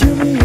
you